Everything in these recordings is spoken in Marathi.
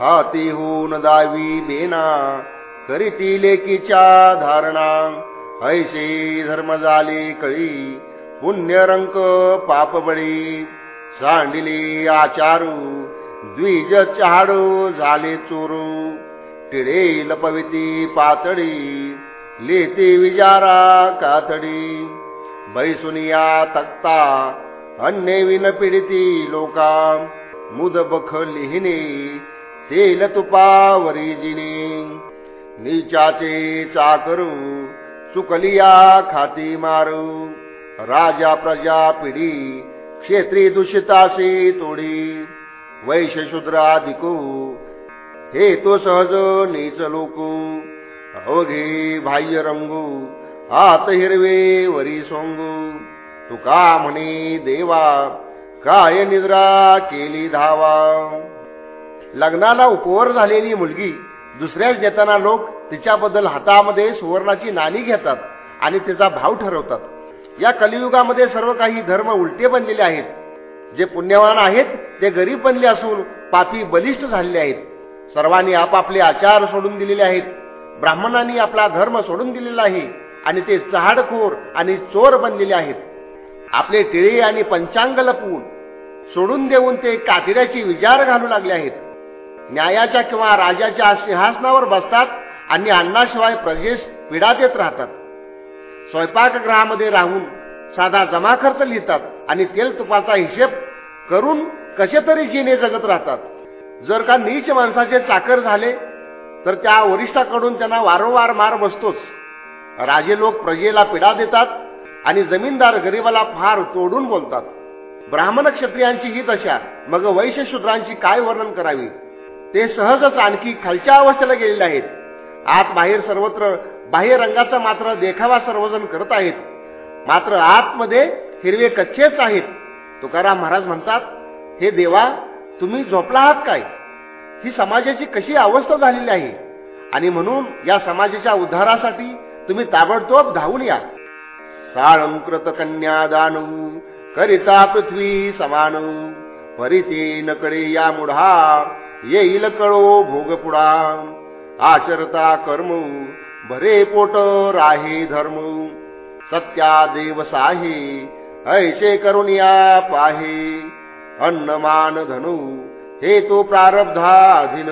हाती होऊन दावी बेना करीती लेकीच्या धारणा. ऐसे धर्म झाले कळी. पुण्यरंक पापबळी सांडली आचारू. द्विज चहाडू झाले चोरू. टिळे लपविती पातळी. लेते विजारा कातडी. बैसुनिया तक्ता. अन्य विन पिडिती लोका. मुद बख लिहिणे. तेल तुपावरी जिने. नीचाचे चाकरू चुकलिया खाती मारू. राजा प्रजा पिढी क्षेत्री दूषिताशी तोडी. वैश्य शूद्राधिकू हे तो सहज नीच लोकू. अवघे बाह्य रंगू आत हिरवे वरी सोंगू. तुका म्हणे देवा काय निद्रा केली धावा? लग्नाला उपवर झालेली मुलगी दुसऱ्याच देताना लोक तिच्याबद्दल हातामध्ये सुवर्णाची नाणी घेतात आणि तिचा भाव ठरवतात. या कलियुगामध्ये सर्व काही धर्म उलटे बनलेले आहेत. जे पुण्यवान आहेत ते गरीब बनले असून पापी बलिष्ठ झालेले आहेत. सर्वांनी आपापले आचार सोडून दिलेले आहेत. ब्राह्मणांनी आपला धर्म सोडून दिलेला आहे आणि ते चहाडखोर आणि चोर बनलेले आहेत. आपले टिळे आणि पंचांग लपवून सोडून देऊन ते कातिऱ्याची विचार घालू लागले आहेत. न्यायाच्या किंवा राजाच्या सिंहासनावर बसतात आणि अन्नाशिवाय प्रजेश पीडा देत राहतात. स्वयंपाकगृहामध्ये राहून साधा जमा खर्च लिहितात आणि तेल तुपाचा हिशेब करून कसे तरी जिने जगत राहतात. जर का नीच माणसाचे चाकर झाले तर त्या वरिष्ठाकडून त्यांना वारंवार मार बसतोच. राजे लोक प्रजेला पीडा देतात आणि जमीनदार गरिबाला फार तोडून बोलतात. ब्राह्मण क्षत्रियांची ही दशा मग वैश्य शूद्रांची काय वर्णन करावी? ते सहजच आणखी खालच्या अवस्थेला गेलेले आहेत. आत बाहेर सर्वत्र बाह्य रंगाचा मात्र देखावा सर्वजण करत आहेत. मात्र आतमध्ये हिरवे कच्चेच आहेत. तुकाराम महाराज म्हणतात हे देवा तुम्ही झोपला आहात काय? ही समाजाची कशी अवस्था झालेली आहे? आणि म्हणून या समाजाच्या उद्धारासाठी तुम्ही ताबडतोब धावून या. साळंकृत कन्या दानू करिता पृथ्वी समान परिते नकडे या मुढा येईल कळो भोगपुडा. आचरता कर्म भरे पोट राही धर्म. सत्या देव साहे ऐसे करून या पाहे. अन्नमान धनु हे तो प्रारब्धाधीन.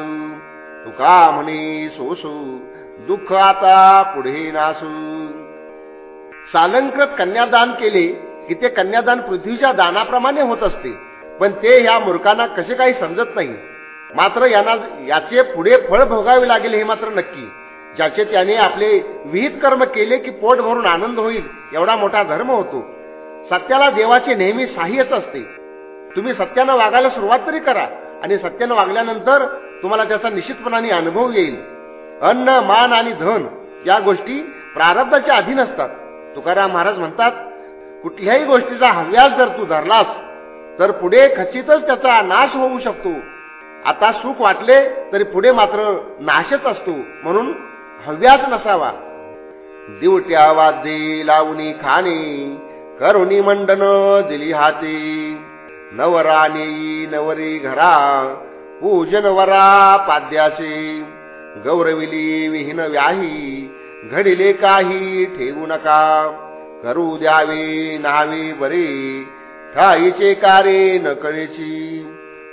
तुका म्हणे सोसू दुःख आता पुढे नासू. सालंकृत कन्यादान केले की ते कन्यादान पृथ्वीच्या दानाप्रमाणे होत असते पण ते ह्या मूर्खांना कसे काही समजत नाही. मात्र यांना याचे पुढे फळ भोगावे लागेल हे मात्र नक्की. ज्याचे त्याने आपले विहित कर्म केले की पोट भरून आनंद होईल एवढा मोठा धर्म होतो. सत्याला देवाचे नेहमी साह्यच असते. तुम्ही सत्यानं वागायला सुरुवात तरी करा आणि सत्यानं वागल्यानंतर तुम्हाला त्याचा निश्चितपणाने अनुभव येईल. अन्न मान आणि धन या गोष्टी प्रारब्धाच्या अधीन असतात. तुकाराम महाराज म्हणतात कुठल्याही गोष्टीचा हव्यास जर तू धरलास तर पुढे खचितच त्याचा नाश होऊ शकतो. आता सुख वाटले तरी पुढे मात्र नाशच असतो. म्हणून हव्याच नसावा. दिवट्या वाद्ये लावणी खाणे करुणी मंडन दिली हाती. नवरानी नवरी घरा पूजन वरा पाद्याचे. गौरविली विहीन व्याही घडिले काही ठेवू नका. करू द्यावे नावे बरे ठाईचे कारे नकळेची.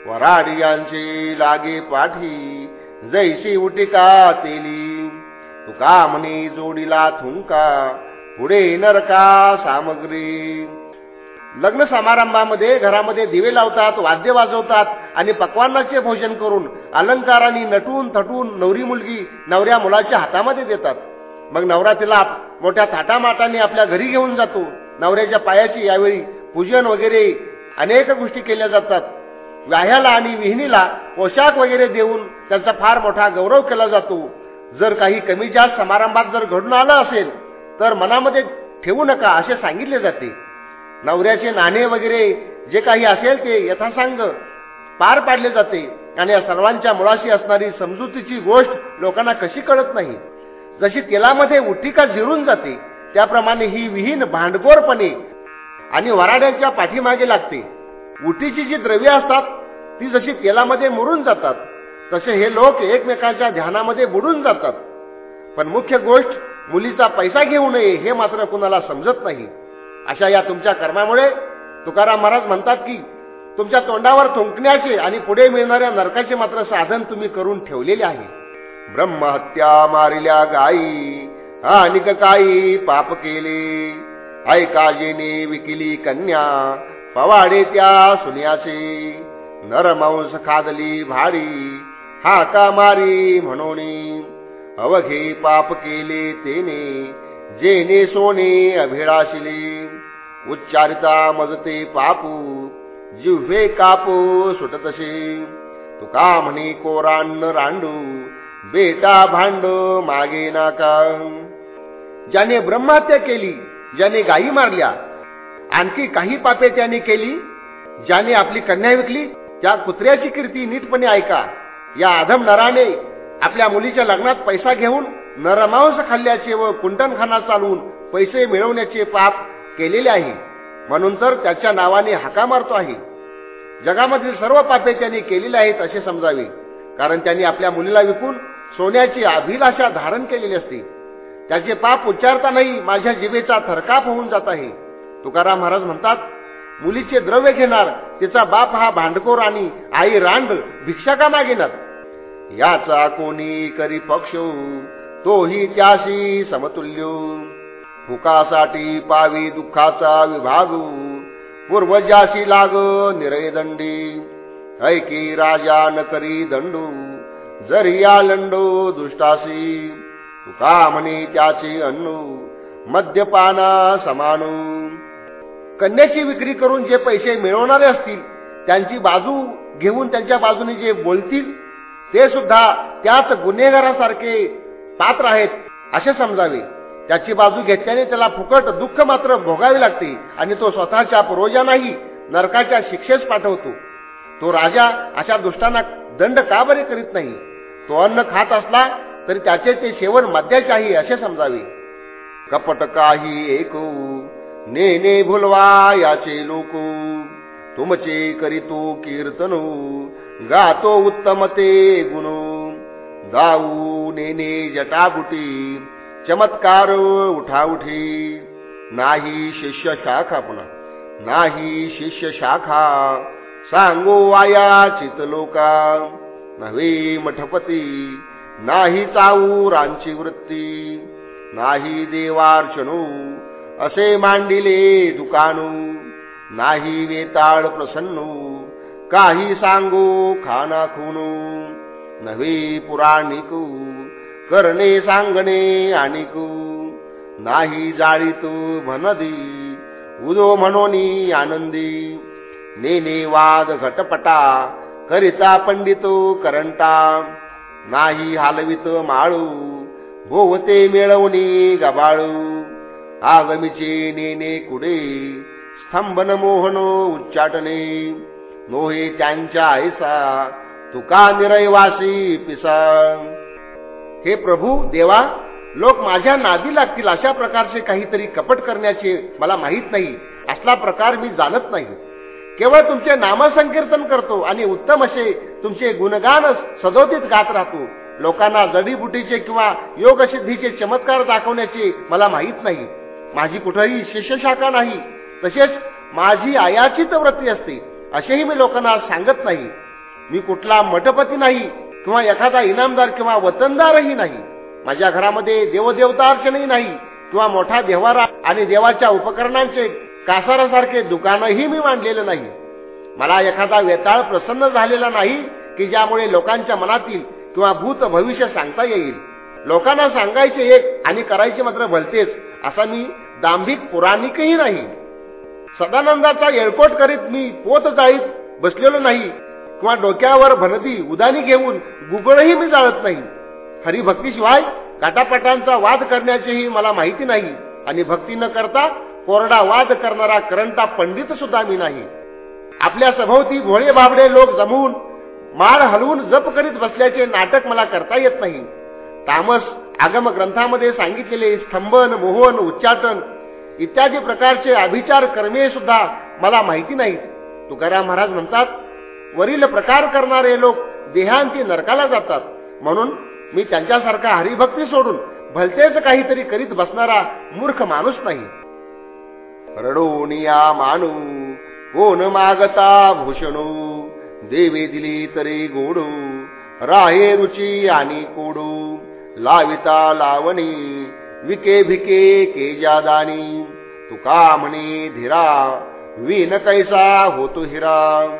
वराडियांचे लागे पाठी जैसी उटिका तेली. तुका म्हणी जोडीला थुंका पुढे नरका सामग्री. लग्न समारंभामध्ये घरामध्ये दिवे लावतात वाद्य वाजवतात आणि पक्वानाचे भोजन करून अलंकाराने नटून थटून नवरी मुलगी नवऱ्या मुलाच्या हातामध्ये देतात. मग नवरा तिला मोठ्या थाटामाटाने आपल्या घरी घेऊन जातो. नवऱ्याच्या पायाची यावेळी पूजन वगैरे अनेक गोष्टी केल्या जातात. व्याह्याला आणि विहिणीला पोशाख वगैरे देऊन त्यांचा फार मोठा गौरव केला जातो. जर काही कमी जास्त समारंभात जर घडून आलं असेल तर मनामध्ये ठेवू नका असे सांगितले जाते. नवऱ्याचे नाणे वगैरे जे काही असेल ते यथासांग पार पाडले जाते. आणि या सर्वांच्या मुळाशी असणारी समजुतीची गोष्ट लोकांना कशी कळत नाही. जशी तेलामध्ये उठिका जिरून जाते त्याप्रमाणे ही विहीन भांडगोरपणे आणि वराड्यांच्या पाठीमागे लागते. उटीची जी द्रव्य असतात ती जशी तेलामध्ये मुरून जातात तसे हे लोक एकमेकांच्या ध्यानामध्ये बुडून जातात. पण मुख्य गोष्ट मुलीचा पैसा घेऊ नये हे मात्र कुणाला समजत नाही. अशा या तुमच्या कर्मामुळे तुकाराम महाराज म्हणतात की तुमच्या तोंडावर थुंकण्याचे आणि पुढे मिळणाऱ्या नरकाचे मात्र साधन तुम्ही करून ठेवलेले आहे. ब्रह्महत्या मारिल्या गायी अनिक काही पाप केले. ऐकाजेने विकिली कन्या पवाडे त्या सुन्याचे नरमांस खादली भारी हाका मारी म्हणून. अवघे पाप केले तेने जेने सोने अभिळाशिले उच्चारिता मजते पापू जिव्हे कापू सुटतसे. तुका म्हणे कोरान्न रांडू बेटा भांड मागे नाका. ज्याने ब्रह्मात्या केली ज्याने गायी मारल्या आणखी काही पापे त्याने केली ज्याने आपली कन्या विकली त्या कुत्र्याची कीर्ती नीटपणे ऐका. या आधम नराने आपल्या मुलीच्या लग्नात पैसा घेऊन नरमांस खाल्ल्याचे व कुंटनखाना चालवून पैसे मिळवण्याचे पाप केलेले आहे. म्हणून तर त्याच्या नावाने हाका मारतो आहे. जगामधील सर्व पापे त्यांनी केलेले आहेत असे समजावे कारण त्यांनी आपल्या मुलीला विकून सोन्याची अभिलाषा धारण केलेली असते. त्याचे पाप उच्चारतानाही माझ्या जिभेचा थरकाप होऊन जात आहे. तुकाराम महाराज म्हणतात मुलीचे द्रव्य घेणार तिचा बाप हा भांडखोर आणि आई रांड भिक्षा का मागेणार याचा कोणी करी पक्ष हो, तोही त्याशी समतुल्य हो. हुकासाठी पावी दुःखाचा विभाग हो, पूर्वजाशी लाग निरयदंडी ऐकी राजा न करी दंडू जरिया लंडो दुष्टासी. तुका म्हणे त्याचे अन्नू मद्यपाना समानू. कन्याची विक्री करून जे पैसे मिळवणारे असतील त्यांची बाजू घेऊन त्यांच्या बाजूने जे बोलतील ते सुद्धा त्याच गुन्हेगारासारखे पात्र आहेत असे समजावे. त्याची बाजू घेतल्याने त्याला फुकट दुःख मात्र भोगावे लागते आणि तो स्वतःच्या पूर्वजांनाही नरकाच्या शिक्षेस पाठवतो. तो राजा अशा दुष्टांना दंड का बरे करीत नाही? तो अन्न खात असला तरी त्याचे ते सेवन मद्याचे आहे असे समजावे. कपट काही एक नेने भुलवा याचे लोक. तुमचे करीतो कीर्तनो गातो उत्तमते गुण. दाऊ नेने जटाबुटी चमत्कार उठाउठी नाही शिष्य शाखा पुन्हा नाही शिष्य शाखा. सांगो वाया चितलोका नव्हे मठपती नाही चाऊ रांची वृत्ती नाही देवार्चनू असे मांडिले दुकानू नाही वेताळ प्रसन्नू काही सांगू खाना खुनू नव्हे पुराणिकू करणे सांगणे आणिकू नाही जाळीतो म्हणदी उदो म्हणोनी आनंदी नेने वाद घटपटा करिता पंडितो करंटा नाही हालवित माळू. भोवते मिळवणी गबाळू. आगमीचे नेने कुडे. स्तंभन मोहन उच्चाटने नोहे त्यांच्या ऐसा तुका निरयवासी पिसा. हे प्रभू देवा लोक माझ्या नादी लागतील अशा प्रकारचे काहीतरी कपट करण्याचे मला माहीत नाही. असला प्रकार मी जाणत नाही. केवळ तुमचे नामसंकीर्तन करतो आणि उत्तम असे तुमचे गुणगान सदोतीत गात राहतो. लोकांना जडीबुटीचे किंवा योगसिद्धीचे चमत्कार दाखवण्याचे मला माहीत नाही. माझी कुठेही शिष्यशाखा नाही. तसेच माझी आयाचीच वृत्ती असते. असेही मी लोकांना सांगत नाही. मी कुठला मठपती नाही किंवा एखादा इनामदार किंवा वतनदारही नाही. माझ्या घरामध्ये देवदेवता अर्चनही नाही किंवा मोठा देवारा आणि देवाच्या उपकरणांचे कासारासारखे दुकानही मी मांडलेलं नाही. मला एखादा वेताळ प्रसन्न झालेला नाही की ज्यामुळे लोकांच्या मनातील किंवा भूत भविष्य सांगता येईल. लोकांना सांगायचे एक आणि करायचे मात्र भलतेच असा मी दांभिक पुराणिकही नाही. सदानंदाचा येळकोट करीत मी पोत जाईत बसलेलो नाही किंवा डोक्यावर भनदी उदानी घेऊन गुगळही मी जाळत नाही. हरिभक्तीशिवाय काटापटांचा वाद करण्याचीही मला माहिती नाही आणि भक्ती न करता कोरडा वाद करणारा करंटा पंडित सुद्धा मी नाही. आपल्या सभोवती भोळे बाबडे लोक जमवून माळ हलवून जप करीत बसल्याचे नाटक मला करता येत नाही. तामस आगम ग्रंथामध्ये सांगितलेले स्तंभन मोहन उच्चाटन इत्यादी प्रकारचे अभिचार कर्मे सुद्धा मला माहिती नाहीत. तुकाराम महाराज म्हणतात वरील प्रकार करणारे लोक देहांती नरकाला जातात. म्हणून मी त्यांच्यासारखा हरिभक्ती सोडून भलतेच काहीतरी करीत बसणारा मूर्ख माणूस नाही. रडोनिया मानू कोण मागता भूषणू देवे दिली तरी गोडू राहे रुची आणि कोडू लाविता लावणी विके भिके के जादानी तुका म्हणे धीरा विन कैसा होतो हिरा.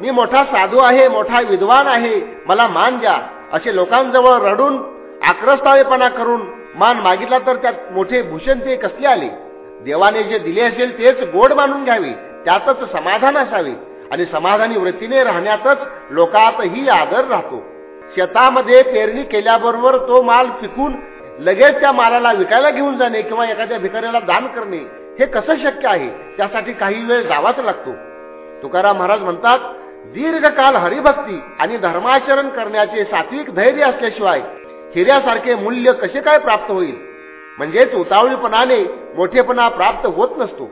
मी मोठा साधू आहे मोठा विद्वान आहे मला मान द्या असे लोकांजवळ रडून आक्रस्तावेपणा करून मान मागितला तर त्यात मोठे भूषण ते कसले आले? देवाने जे दिले असेल तेच गोड मानून घ्यावे त्यातच समाधान असावे. आणि समाधानी वृत्तीने राहण्यातच लोकातही आदर राहतो. शेतामध्ये पेरणी केल्याबरोबर तो माल पिकून लगेच त्या मालाला विकायला घेऊन जाणे किंवा एखाद्या भिकाऱ्याला दान करणे हे कसं शक्य आहे? त्यासाठी काही वेळ जावाच लागतो. तुकाराम महाराज म्हणतात दीर्घकाल हरिभक्ती आणि धर्माचरण करण्याचे सात्विक धैर्य असल्याशिवाय हिऱ्यासारखे मूल्य कसे काय प्राप्त होईल? म्हणजेच उतावळीपणाने मोठेपणा प्राप्त होत नसतो.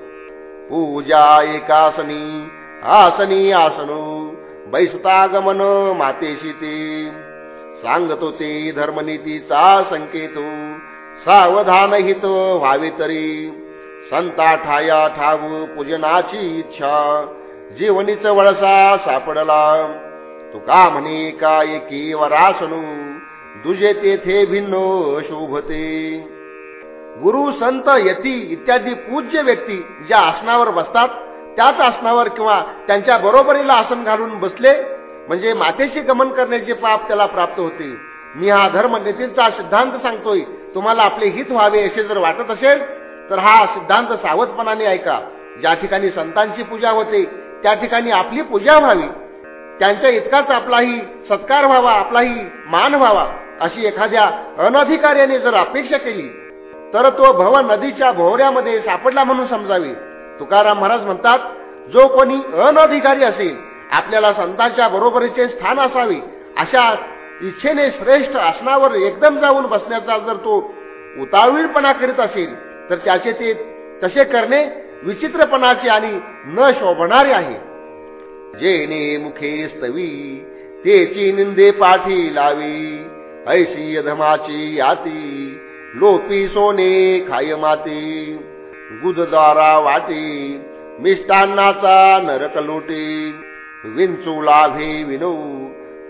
पूजा एकासनी आसनी आसनो बैसतागमन मातेशी ते. सांगतो ते धर्मनीतीचा संकेतो सावधान हित व्हावे तरी. संता ठाया ठाव पूजनाची इच्छा जीवनीच वळसा सापडला. तुका म्हणे का एकी वरासनू दुजे तेथे भिन्न शोभते. गुरु संत यती इत्यादी पूज्य व्यक्ती ज्या आसनावर बसतात त्याच आसनावर किंवा त्यांच्या बरोबरीला आसन घालून बसले म्हणजे मातेशी गमन करण्याचे पाप त्याला प्राप्त होते. मी हा धर्म नेतींचा सिद्धांत सांगतोय. तुम्हाला आपले हित व्हावे असे जर वाटत असेल तर हा सिद्धांत सावधपणाने ऐका. ज्या ठिकाणी संतांची पूजा होते त्या ठिकाणी आपली पूजा व्हावी. त्यांच्या इतकाच आपलाही सत्कार व्हावा आपलाही मान व्हावा अशी एखाद्या अनधिकार्याने जर अपेक्षा केली तर तो भव नदीच्या भोवऱ्यामध्ये सापडला म्हणून समजावी. तुकाराम महाराज म्हणतात जो कोणी अनधिकारी असेल आपल्याला संतांच्या बरोबरीचे स्थान असावे. अशा इच्छेने श्रेष्ठ आसनावर एकदम जाऊन बसण्याचा जर तो उतावीळपणा करीत असेल तर त्याचे ते तसे करणे विचित्रपणाचे आणि न शोभणारे आहे. जेने मुखे स्तवी तेची निंदे पाठी लावी. ऐशी धमाची याती लोपी सोने खाय माती गुदद्वारा वाटी मिष्टान्नाचा नरक लोटी. विंचू लाभे विनो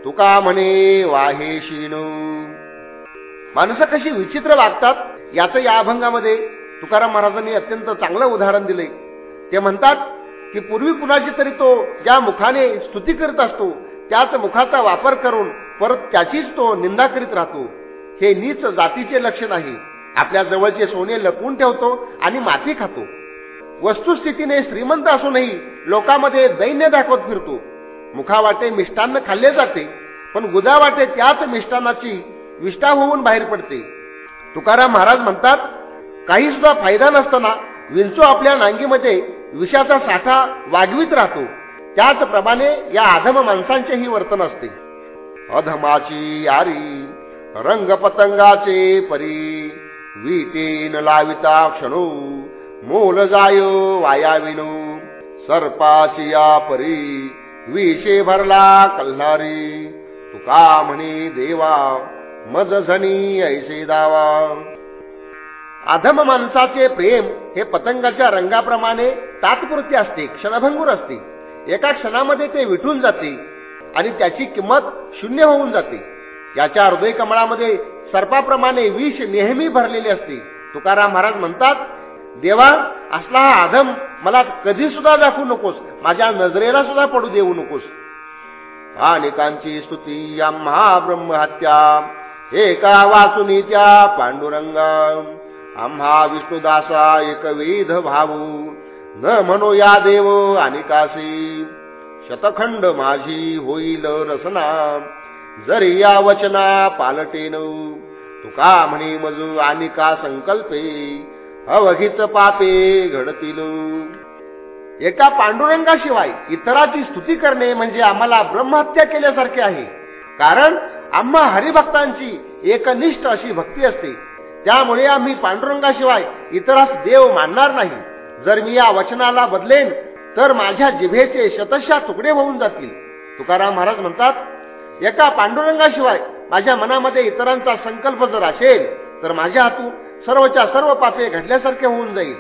तुका म्हणे वाहे शिणू माणसं कशी विचित्र वागतात याचं या अभंगामध्ये तुकाराम महाराजांनी अत्यंत चांगलं उदाहरण दिले. ते म्हणतात की पूर्वी कुणाची तरी तो ज्या मुखाने स्तुती करत असतो त्याच मुखाचा वापर करून परत त्याचीच तो निंदा करीत राहतो. हे नीच जातीचे लक्षण आहे आपल्या जवळचे सोने लपवून ठेवतो आणि माती खातो. वस्तुस्थितीने श्रीमंत असूनही लोकांमध्ये दैन्य दाखवत फिरतो. मुखावाटे मिष्टान्न खाल्ले जाते पण गुदावाटे त्याच मिष्टानाची विष्ठा होऊन बाहेर पडते. तुकाराम महाराज म्हणतात काही सुद्धा फायदा नसताना विंचू आपल्या नांगीमध्ये विषाचा साठा वागवीत राहतो. त्याचप्रमाणे या अधम माणसांचेही वर्तन असते. अधमाची यारी रंग पतंगाचे परी. विटेन लाविता क्षणो. मोल जायो वायाविनो. सर्पाची या परी. विषे भरला कल्हारी. तुका म्हणे देवा मज झणी ऐसे दावा. अधम माणसाचे प्रेम हे पतंगाच्या रंगाप्रमाणे तात्पुरते असते क्षणभंगूर असते. एका क्षणामध्ये ते विटून जाते आणि त्याची किंमत शून्य होऊन जाते. याच्या हृदय कमळामध्ये सर्पाप्रमाणे विष नेहमी भरलेले असते. तुकाराम महाराज म्हणतात देवा असला हा आधम मला कधी सुद्धा दाखवू नकोस. माझ्या नजरेला सुद्धा पडू देऊ नकोस. अनेकांची स्तुती आम्हा ब्रह्महत्या. एका वाचुनी त्या पांडुरंग. आम्हा विष्णुदासा एकविध भाऊ. न म्हणो या देव अनिकासी. शतखंड माझी होईल रसना. जरी या वचना पालटेन. तुका म्हणे मजू अनिका संकल्पे? अवघित पापे घडतील. एका पांडुरंगाशिवाय इतराची स्तुती करणे म्हणजे आम्हाला ब्रह्महत्या केल्यासारखे आहे. कारण आम्हा हरिभक्तांची एकनिष्ठ अशी भक्ती असते. त्यामुळे आम्ही पांडुरंगाशिवाय इतरास देव मानणार नाही. जर मी या वचनाला बदलेन तर माझ्या जिभेचे शतशा तुकडे होऊन जातील. तुकाराम महाराज म्हणतात एका पांडुरंगाशिवाय माझ्या मनामध्ये इतरांचा संकल्प जर असेल तर माझ्या हातून सर्वच्या सर्व पापे घडल्यासारखे होऊन जाईल.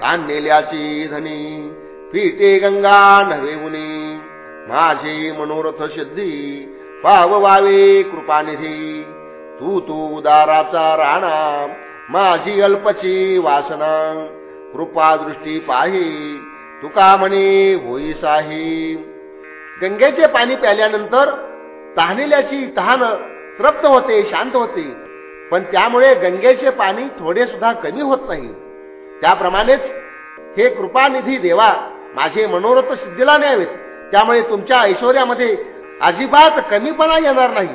कान नेल्याची धनी फिटे गंगा नव्हे उनी माझे मनोरथ सिद्धी पाव वावे कृपानिधी. तू तू उदाराचा राणा माझी अल्पची वासना. कृपा दृष्टी पाही तुका म्हणे होई साही. गंगेचे पाणी प्याल्यानंतर तहानिल्याची तहान तृप्त होते शांत होते. पण त्यामुळे गंगेचे पाणी थोडे सुद्धा कमी होत नाही. त्याप्रमाणेच हे कृपानिधी देवा माझे मनोरथ सिद्धीला न्यावेत. त्यामुळे तुमच्या ऐश्वर्यामध्ये अजिबात कमीपणा येणार नाही.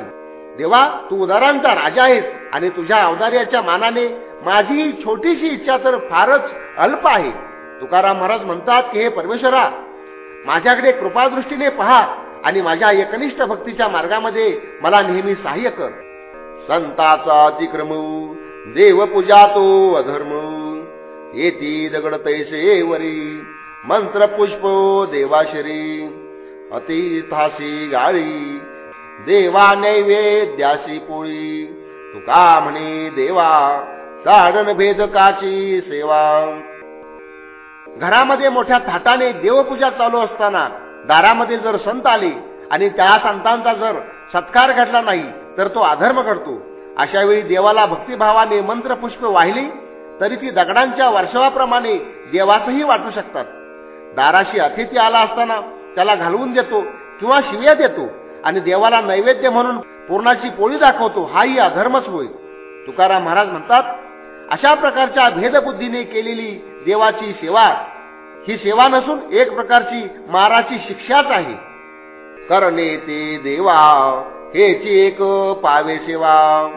देवा तू उदारांचा राजा आहेस आणि तुझ्या अवदार्याच्या मानाने माझी छोटीशी इच्छा तर फारच अल्प आहे. तुकाराम महाराज म्हणतात की हे परमेश्वरा माझ्याकडे कृपादृष्टीने पहा आणि माझ्या एकनिष्ठ भक्तीच्या मार्गामध्ये मला नेहमी सहाय्य कर. संताचा अतिक्रम देवपूजा तो अधर्म. येती दगड तैसे वरी मंत्र पुष्प देवाशरी अतिथासी गाळी देवा नैवेद्यासी पोळी. तुका म्हणे देवा ताडन भेदकाची सेवा. घरामध्ये मोठ्या थाटाने देवपूजा चालू असताना दारामध्ये जर संत आले आणि त्या संतांचा जर सत्कार घडला नाही तर तो अधर्म घडतो अशा वेळी देवाला भक्तिभावाने मंत्रपुष्प वाहिली तरी ती दगडांच्या वर्षावाप्रमाणे देवासही वाटू शकतात. दाराशी अतिथी आला असताना त्याला घालवून देतो किंवा शिव्या देतो आणि देवाला नैवेद्य म्हणून पूर्णाची पोळी दाखवतो हाही अधर्मच होय. तुकाराम महाराज म्हणतात अशा प्रकारच्या भेदबुद्धीने केलेली देवाची सेवा ही सेवा नसून एक प्रकारची माराची शिक्षाच आहे. करणे ते देवा हेची एक पावे सेवा.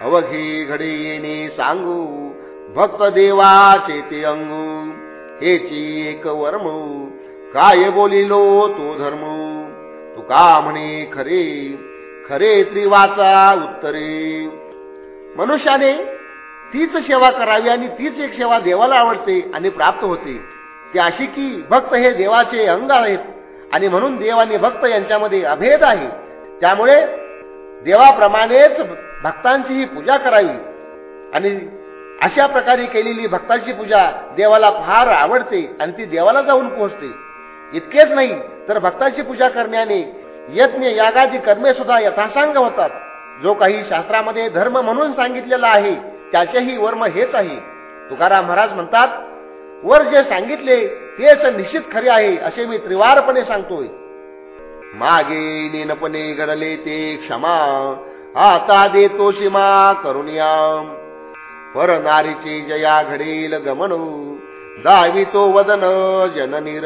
अवघी घडी येणे सांगू भक्त देवाचे ते अंगू. हेची एक वर्म काय बोलिलो तो धर्म. तुका म्हणे खरे खरे त्रिवाचा उत्तरे. मनुष्याने तीच सेवा करावी आणि तीच एक सेवा देवाला आवडते आणि प्राप्त होते. ती अशी की भक्त हे देवाचे अंग आहेत? आणि म्हणून देव आणि भक्त यांच्यामध्ये अभेद आहे. त्यामुळे देवाप्रमाणेच भक्तांचीही पूजा करावी. आणि अशा प्रकारे केलेली भक्तांची पूजा देवाला फार आवडते आणि ती देवाला जाऊन पोहोचते. इतकेच नाही तर भक्ताची पूजा करण्याने यज्ञ यागादी कर्मे सुद्धा यथासांग होतात. जो काही शास्त्रामध्ये धर्म म्हणून सांगितलेला आहे त्याचेही वर्म हेच आहे. तुकाराम महाराज म्हणतात वर जे सांगितले तेच निश्चित खरे आहे असे मी त्रिवारपणे सांगतोय. मागे नेनपणे घडले ते क्षमा आता देतो शिमा करुणिया. पर नारीची जया घडेल गमन दावितो वदन जननी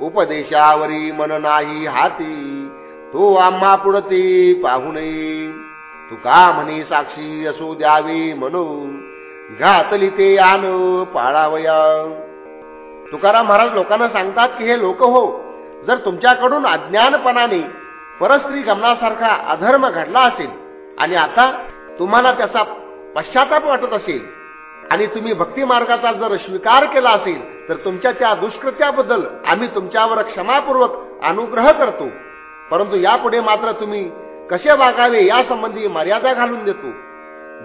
उपदेशावरी मन नाही हाती तो आम्हा पुढते पाहू नये. तुका म्हणे साक्षी असो द्यावे म्हणून घातली ते आन पाळावया. तुकाराम महाराज लोकांना सांगतात की हे लोक हो जर तुमच्याकडून अज्ञानपणाने परस्त्री गमनासारखा अधर्म घडला असेल आणि आता तुम्हाला त्याचा पश्चाताप वाटत असेल आणि तुम्ही भक्ती मार्गाचा जर स्वीकार केला असेल तर तुमच्या त्या दुष्कृत्याबद्दल आम्ही तुमच्यावर क्षमापूर्वक अनुग्रह करतो. परंतु यापुढे मात्र तुम्ही कसे वागावे यासंबंधी मर्यादा घालून देतो.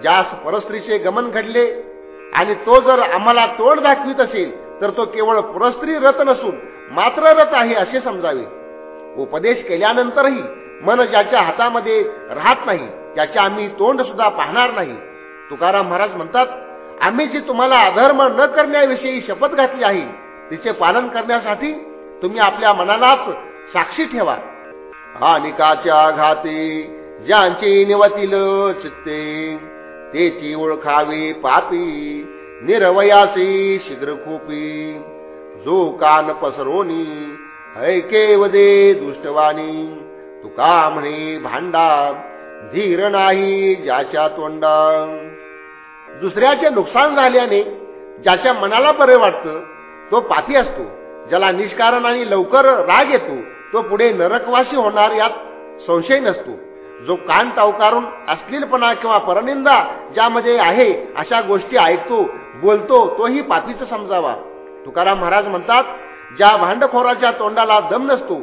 ज्यास परस्त्रीचे गमन घडले आणि तो जर आम्हाला तोंड दाखवित असेल तर तो केवळ पुरस्त्री रत नसून मात्र रत आहे असे समजावे. उपदेश केल्यानंतरही मन ज्याच्या हातामध्ये राहत नाही त्याचे आम्ही तोंड सुद्धा पाहणार नाही. तुकाराम महाराज म्हणतात आम्ही जी तुम्हाला अधर्म न करण्याविषयी शपथ घातली आहे तिचे पालन करण्यासाठी तुम्ही आपल्या मनालाच साक्षी ठेवा. हानिकाच्या घाते ज्यांची निवतील चित्ते तेची ओळखावे पापी निरवयासी शीघ्र खोपी जो कान पसरोनी ऐके वदे दुष्टवाणी. तुका म्हणे भांडा धीर नाही ज्याच्या तोंडा. दुसऱ्याचे नुकसान झाल्याने ज्याच्या मनाला बरे वाटतं तो पापी असतो. ज्याला निष्कारण आणि लवकर राग येतो तो पुढे नरकवासी होणार यात संशय नसतो. जो कान टावकारून अश्लीलपणा किंवा परनिंदा ज्यामध्ये आहे अशा गोष्टी ऐकतो बोलतो तोही पापीच समजावा. तुकाराम महाराज म्हणतात ज्या भांडखोराच्या तोंडाला दम नसतो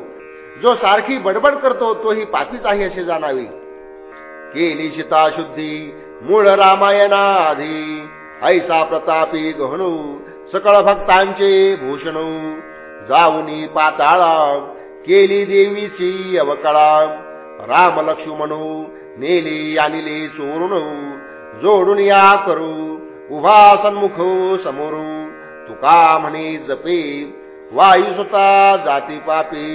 जो सारखी बडबड करतो तोही पापीच आहे असे जाणावे. केली शिता शुद्धी मूळ रामायणाधी. ऐसा प्रतापी गहणू सकळ भक्तांचे भूषण. जाऊनी पाताळा केली देवीची अवकळा राम लक्ष्मणू नेले आणले चोरुण जोडून या करू उभा सन्मुख समोरू. तुका म्हणे जपे वायू स्वतः जाती पापी.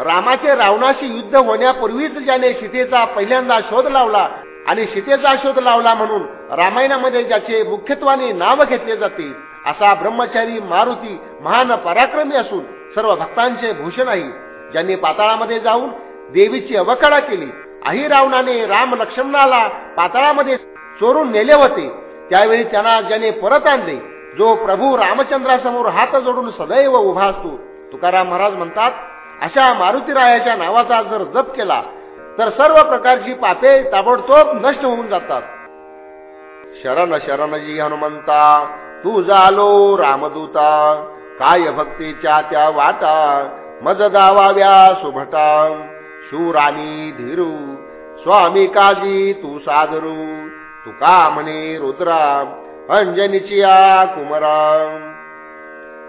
रामाचे रावणाशी युद्ध होण्यापूर्वीच ज्याने सीतेचा पहिल्यांदा शोध लावला आणि सीतेचा शोध लावला म्हणून रामायणामध्ये ज्याचे मुख्यत्वाने नाव घेतले जाते असा ब्रह्मचारी मारुती महान पराक्रमी असून सर्व भक्तांचे भूषण आहे. ज्यांनी पाताळामध्ये जाऊन देवीची अवकळा केली. आई रावणाने राम लक्ष्मणाला पाताळामध्ये चोरून नेले होते. त्यावेळी त्यांना ज्याने परत आणले जो प्रभू रामचंद्रासमोर हात जोडून सदैव उभा असतो. तुकाराम महाराज म्हणतात अशा मारुतीरायाच्या नावाचा जर जप केला तर सर्व प्रकारची पापे ताबडतोब नष्ट होऊन जातात. शरण शरणजी हनुमंता तू झालो रामदूता काय भक्तीच्या त्या वाटा मज गावाव्या सुभटा शूर आणि धीरू स्वामी काजी तू सादरू तुका म्हणे रुद्राम अंजनीची कुमराम.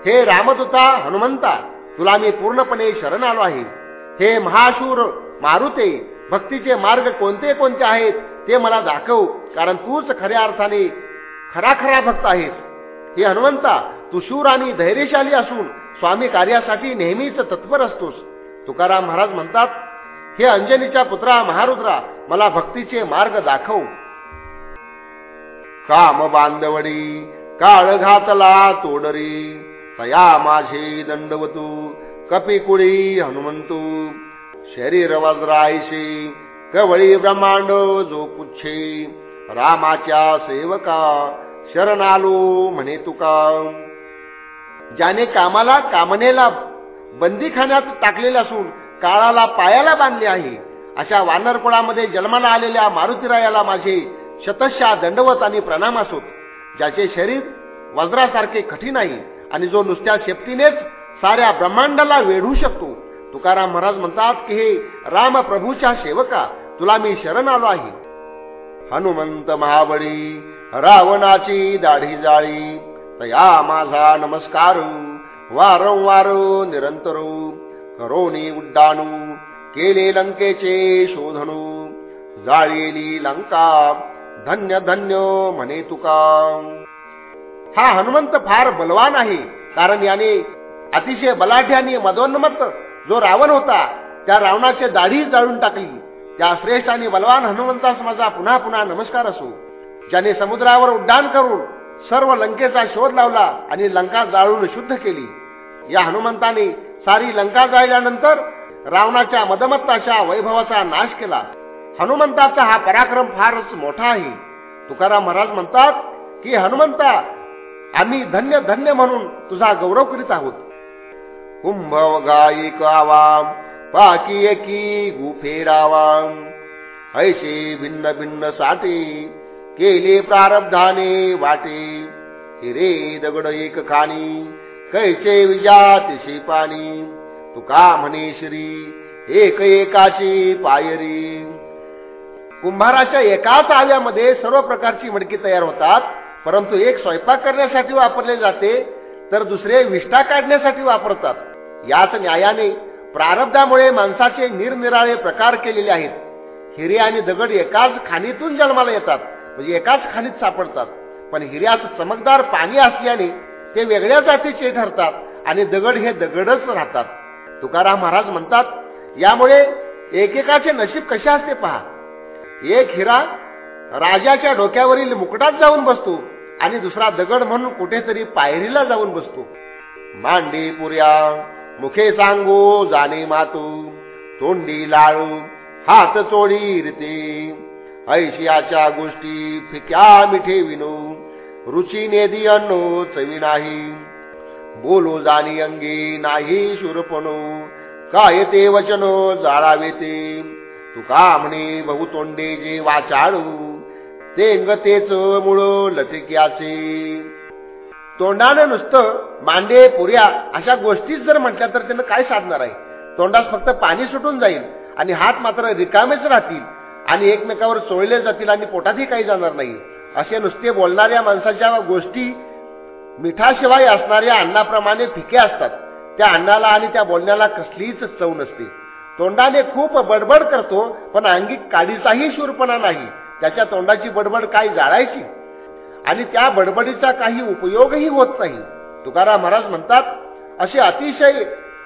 हे रामदूता हनुमंता तुला मी पूर्णपणे शरण आलो आहे. हे महाशूर मारुते भक्तीचे मार्ग कोणते कोणते आहेत ते मला दाखव कारण तूच खऱ्या अर्थाने खरा खरा भक्त आहेस. हे हनुमंता तू शूर आणि धैर्यशाली असून स्वामी कार्यासाठी नेहमीच तत्पर असतोस. तुकाराम महाराज म्हणतात हे अंजनीच्या पुत्रा महारुद्रा मला भक्तीचे मार्ग दाखव. काम बांधवडी काळ घातला तोडरी तया माझे दंडवतू कपिकुळी हनुमंतू. शरीर वज्रायशी कवळी ब्रह्मांड जो पुच्छे रामाच्या सेवका शरणालो म्हणे तुका. ज्याने कामाला कामनेला बंदीखान्यात टाकलेला असून काळाला पायाला बांधले आहे. अशा वानरकुळामध्ये जन्माला आलेल्या मारुतीरायाला माझे शतशा दंडवत आणि प्रणाम असोत ज्याचे शरीर वज्रासारखे कठीण आहे आणि जो नुसत्या शेपटीनेच साऱ्या ब्रह्मांडाला वेढू शकतो. तुकाराम महाराज म्हणतात की हे राम प्रभूच्या सेवका तुला मी शरण आलो आहे. हनुमंत महाबळी रावणाची दाढी जाळी तया माझा नमस्कार वारंवार निरंतर. करोनी उड्डाणू केले लंकेचे शोधणू जाळलेली लंका धन्य धन्य म्हणे तुका. हा हनुमंत फार बलवान आहे कारण याने अतिशय बलाढ्याने मदोन्मत जो रावण होता त्या रावणाचे दाढी जाळून टाकली. त्या श्रेष्ठ आणि बलवान हनुमंतास माझा पुन्हा पुन्हा नमस्कार असो. ज्याने समुद्रावर उड्डाण करून सर्व लंकेचा शोध लावला आणि लंका जाळून शुद्ध केली. या हनुमंताने सारी लंका जाळल्यानंतर रावणाच्या मदमत्ताच्या वैभवाचा नाश केला. हनुमंताचा हा पराक्रम फारच मोठा आहे. तुकाराम महाराज म्हणतात की हनुमंता आम्ही धन्य धन्य म्हणून तुझा गौरव करीत आहोत. कुंभ गायिक आवाम पाकी एकी गुफेरावाम ऐसे भिन्न भिन्न साठे केले प्रारब्धाने वाटे हिरे दगड एक खाणी कैचे विजातिशी पाणी तुका म्हणे श्री? एक एकाची पायरी. कुंभाराच्या एकाच आव्यामध्ये सर्व प्रकारची मडकी तयार होतात परंतु एक स्वयंपाक करण्यासाठी वापरले जाते तर दुसरे विष्ठा काढण्यासाठी वापरतात. याच न्यायाने प्रारब्धामुळे माणसाचे निरनिराळे प्रकार केलेले आहेत. हिरे आणि दगड एकाच खाणीतून जन्माला येतात म्हणजे एकाच खाणीत सापडतात. पण हिऱ्यात चमकदार पाणी असल्याने ते वेगळ्या जातीचे ठरतात आणि दगड हे दगडच राहतात. तुकाराम महाराज म्हणतात यामुळे एकेकाचे नशीब कसे असते पहा. एक हिरा राजाच्या डोक्यावरील मुकटात जाऊन बसतो आणि दुसरा दगड म्हणून कुठेतरी पायरीला जाऊन बसतो. मांडी पुऱ्या मुखे सांगू जाणे मातू तोंडी लाळू हात चोडी रीते ऐशियाच्या गोष्टी फिक्या मिठे विनू रुची नेदी अन्नो चवी नाही. बोलो जाणी अंगी नाही शुरपणो. काय ते वचन जाळावे ते. तुका म्हणे बहुतोंडे जे वाचाळू ते तेच मुळ लतिक्याचे. तोंडानं नुसतं मांडे पुऱ्या अशा गोष्टीच जर म्हटल्या तर त्यानं काय साधणार आहे? तोंडात फक्त पाणी सुटून जाईल आणि हात मात्र रिकामेच राहतील आणि एकमेकावर चोळले जातील आणि पोटातही काही जाणार नाही. असे नुसते बोलणाऱ्या माणसाच्या गोष्टी मिठाशिवाय असणाऱ्या अन्नाप्रमाणे फिके असतात. त्या अन्नाला आणि त्या बोलण्याला कसलीच चव नसते. तोंडाने खूप बडबड करतो पण अंगी काडीचाही शूरपणा नाही. त्याच्या तोंडाची बडबड काय जाळायची? आणि त्या बडबडीचा काही उपयोगही होत नाही. तुकाराम महाराज म्हणतात असे अतिशय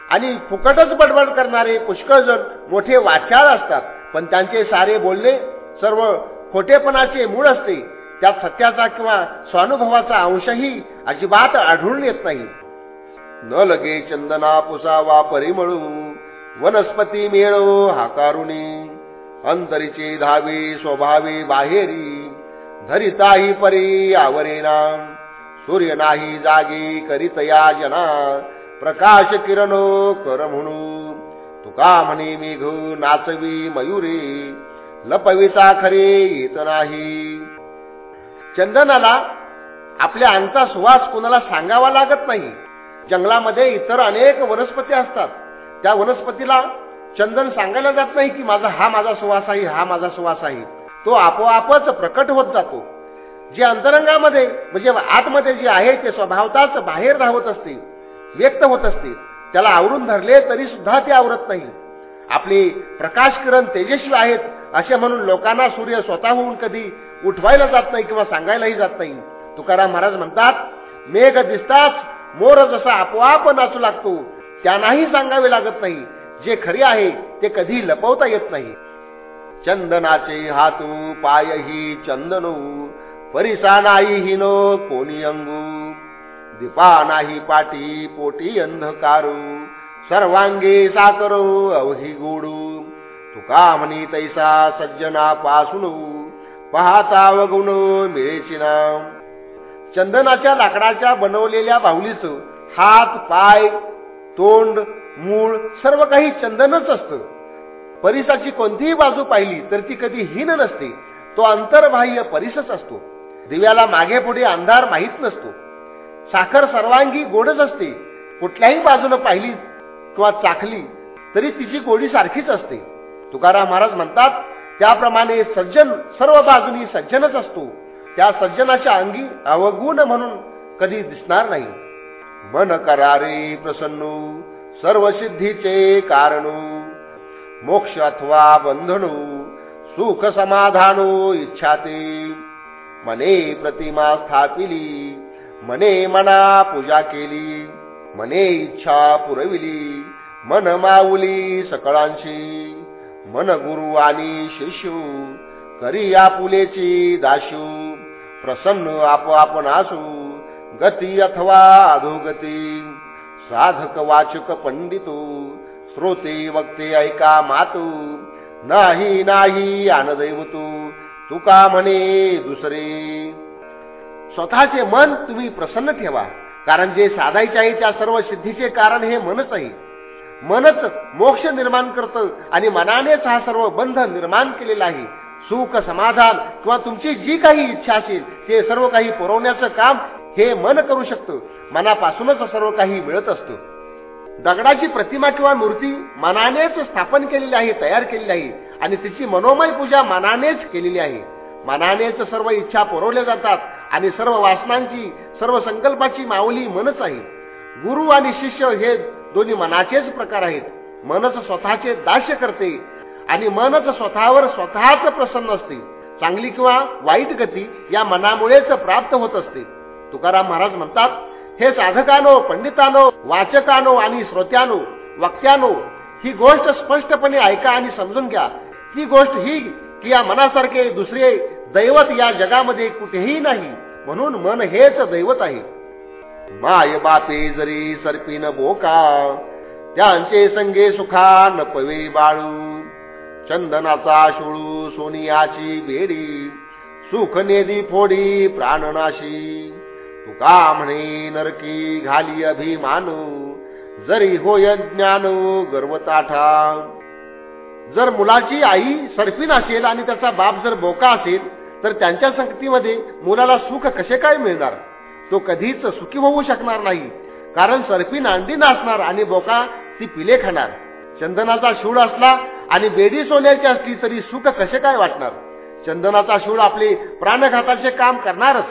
आणि फुकटच बडबड करणारे पुष्कळ जण मोठे वाचाळ असतात. पण त्यांचे सारे बोलणे सर्व खोटेपणाचे मूळ असते. त्यात सत्याचा किंवा स्वानुभवाचा अंशही अजिबात आढळून येत नाही. न लगे चंदना पुसावा परिमळू वनस्पती मेळो हाकारुणी. अंतरीचे धावे स्वभावे बाहेरी धरिताही परी आवरेना सूर्य नाही जागी करीतया जना प्रकाश किरणो कर म्हणू. तुका म्हणे मेघ नाचवी मयुरी लपविता खरे येत नाही. चंदनाला आपल्या अंगचा सुवास कुणाला सांगावा लागत नाही. जंगलामध्ये इतर अनेक वनस्पती असतात. त्या वनस्पतीला चंदन सांगायला जात नाही की माझा हा माझा सुवास आहे हा माझा सुवास आहे. तो आपोआपच प्रकट होत जातो. जे अंतरंगामध्ये म्हणजे आतमध्ये जे आहे ते स्वभावताच बाहेर धावत असते व्यक्त होत असते. त्याला आवरून धरले तरी सुद्धा ते आवरत नाही. आपले प्रकाश किरण तेजस्वी आहेत असे म्हणून लोकांना सूर्य स्वतःहून कधी उठवायला जात नाही किंवा सांगायलाही जात नाही. तुकाराम महाराज म्हणतात मेघ दिसताच मोर जसा आपोआप नाचू लागतो त्यांनाही सांगावे लागत नाही. जे खरे आहे ते कधी लपवता येत नाही. चंदनाचे हातू पायही चंदनू परिसा नाही हिनो कोणी अंगू. दीपा नाही पाठी पोटी अंधकारू. सर्वांगे साकरो अवघी गोडू. तुका म्हणी तैसा सज्जना पासून. पाहता वगुण मिळेची नाम चंदनाच्या लाकडाच्या बनवलेल्या बाहुलीच हात पाय तोंड मूळ सर्व काही चंदनच असत. परिसाची कोणतीही बाजू पाहिली तर ती कधी हीन नसते. तो अंतर्बाह्य परिसच असतो. दिव्याला मागे पुढे अंधार माहीत नसतो. साखर सर्वांगी गोडच असते. कुठल्याही बाजूने पाहिली किंवा चाखली तरी तिची गोडी सारखीच असते. तुकाराम महाराज म्हणतात त्याप्रमाणे सज्जन सर्व बाजूनी सज्जनच असतो. त्या सज्जनाच्या अंगी अवगुण म्हणून कधी दिसणार नाही. मन करारे प्रसन्नू सर्व सिद्धीचे कारणू. मोक्ष अथवा बंधनू सुख समाधानो इच्छाते. मने प्रतिमा स्थापिली मने मना पूजा केली मने इच्छा पुरविली मन माऊली सकळांशी. मन गुरु आणि शिशू करी आपुलेची दाशू प्रसन्न आप आपण आसू गती अथवा अधोगती साधक वाचक पंडितो श्रोते वक्ते ऐका मातू नाही नाही आनदैवतू तुका म्हणे दुसरे. स्वतःचे मन तुम्ही प्रसन्न ठेवा कारण जे साधायचे आहे त्या सर्व सिद्धीचे कारण हे मनच आहे. मनच मोक्ष निर्माण करतं आणि मनानेच हा सर्व बंध निर्माण केलेला आहे. सुख समाधान किंवा तुमची जी काही इच्छा असेल ते सर्व काही पुरवण्याचं काम हे मन करू शकतं. मनापासूनच सर्व काही मिळत असतं. दगडाची प्रतिमा किंवा मूर्ती मनानेच स्थापन केलेली आहे तयार केलेली आहे आणि तिची मनोमय पूजा मनानेच केलेली आहे. मनानेच सर्व इच्छा पुरवल्या जातात आणि सर्व वासनांची सर्व संकल्पाची माऊली मनच आहे. गुरु आणि शिष्य हे दोन्ही मनाचेच प्रकार आहेत. मनच स्वतःचे दास्य करते आणि मनच स्वतःवर स्वतःच प्रसन्न असते. चांगली किंवा वाईट गती या मनामुळेच प्राप्त होत असते. तुकाराम महाराज म्हणतात हे साधकानो पंडितानो वाचकानो आणि श्रोत्यानो वक्त्यानो ही गोष्ट स्पष्टपणे ऐका आणि समजून घ्या. ती गोष्ट ही की या मनासारखे दुसरे दैवत या जगामध्ये कुठेही नाही. म्हणून मन हेच दैवत आहे. माय बापे जरी सर्पीन बोका त्यांचे संगे सुखा नपवे बाळू. चंदनाचा शुळू सोनियाची बेडी सुख नेदी फोडी प्राणनाशी. तुका म्हणे नरकी घाली अभिमानू जरी होय ज्ञान गर्वताठा. जर मुलाची आई सर्फीन असेल आणि त्याचा बाप जर बोका असेल तर त्यांच्या संगतीमध्ये मुलाला सुख कसे काय मिळणार? तो कधीच सुखी होऊ शकणार नाही. कारण सर्पी नांदी नाचणार आणि बोका ती पिले खाणार. चंदनाचा शूळ असला आणि बेडी सोन्याची असली तरी सुख कसे काय वाटणार? चंदनाचा शूळ आपले प्राणघाताचे काम करणारच.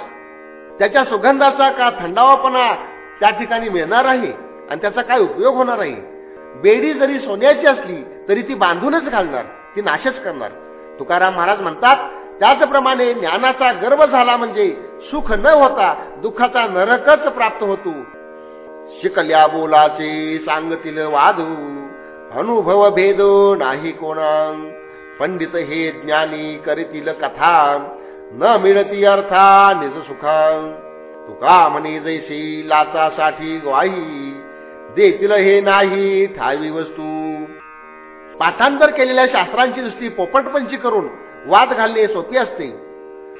त्याच्या सुगंधाचा का थंडावापणा त्या ठिकाणी मिळणार आहे आणि त्याचा काय उपयोग होणार आहे बेडी जरी सोन्याची असली तरी ती बांधूनच घालणार ती नाशच करणार. तुकाराम महाराज म्हणतात त्याचप्रमाणे ज्ञानाचा गर्व झाला म्हणजे सुख न होता दुःखाचा नरकच प्राप्त होतो. शिकल्या बोलाचे सांगतील वादू अनुभव भेद नाही कोणा पंडित हे ज्ञानी करीतील कथा न मिळती अर्था निज सुखा तुका म्हणे जैसी लाचासाठी ग्वाही देतील हे नाही ठावी वस्तू. पाठांतर केलेल्या शास्त्रांची नुसती पोपटपंची करून वाद घालणे सोपे असते.